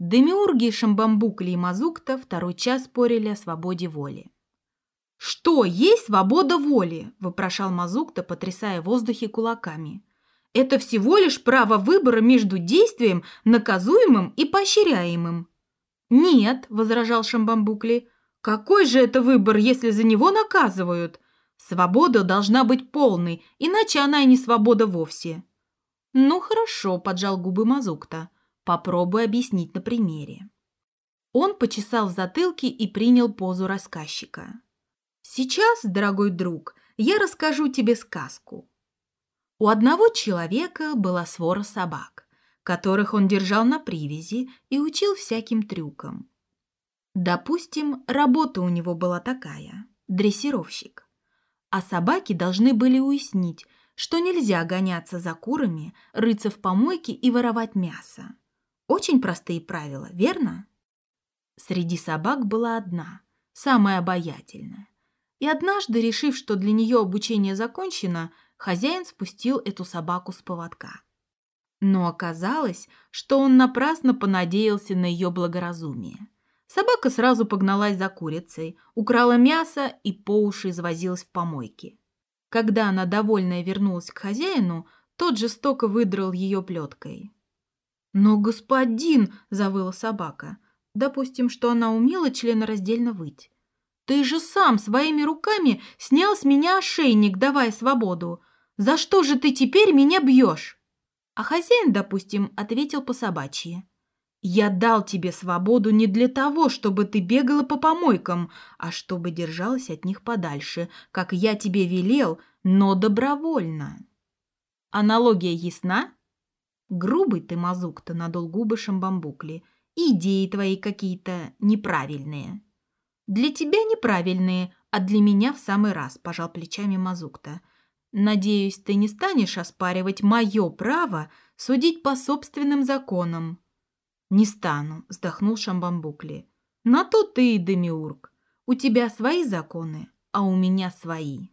Демиурги Шамбамбукли и Мазукта второй час спорили о свободе воли. «Что есть свобода воли?» – вопрошал Мазукта, потрясая в воздухе кулаками. «Это всего лишь право выбора между действием, наказуемым и поощряемым». «Нет», – возражал Шамбамбукли, – «какой же это выбор, если за него наказывают? Свобода должна быть полной, иначе она и не свобода вовсе». «Ну хорошо», – поджал губы Мазукта, – Попробую объяснить на примере. Он почесал в затылке и принял позу рассказчика. Сейчас, дорогой друг, я расскажу тебе сказку. У одного человека была свора собак, которых он держал на привязи и учил всяким трюкам. Допустим, работа у него была такая – дрессировщик. А собаки должны были уяснить, что нельзя гоняться за курами, рыться в помойке и воровать мясо. Очень простые правила, верно? Среди собак была одна, самая обаятельная. И однажды, решив, что для нее обучение закончено, хозяин спустил эту собаку с поводка. Но оказалось, что он напрасно понадеялся на ее благоразумие. Собака сразу погналась за курицей, украла мясо и по уши извозилась в помойке. Когда она довольная вернулась к хозяину, тот жестоко выдрал ее плеткой.«Но, господин!» – завыла собака. Допустим, что она умела членораздельно выть. Ты же сам своими руками снял с меня ошейник, давая свободу. За что же ты теперь меня бьешь?» А хозяин, допустим, ответил по собачьи. «Я дал тебе свободу не для того, чтобы ты бегала по помойкам, а чтобы держалась от них подальше, как я тебе велел, но добровольно». Аналогия ясна? Грубый ты, мазук-то, надул губы шамбамбукли. Идеи твои какие-то неправильные. Для тебя неправильные, а для меня в самый раз, пожал плечами Мазукта. Надеюсь, ты не станешь оспаривать мое право судить по собственным законам. Не стану, вздохнул Шамбамбукли. На то ты и демиург. У тебя свои законы, а у меня свои.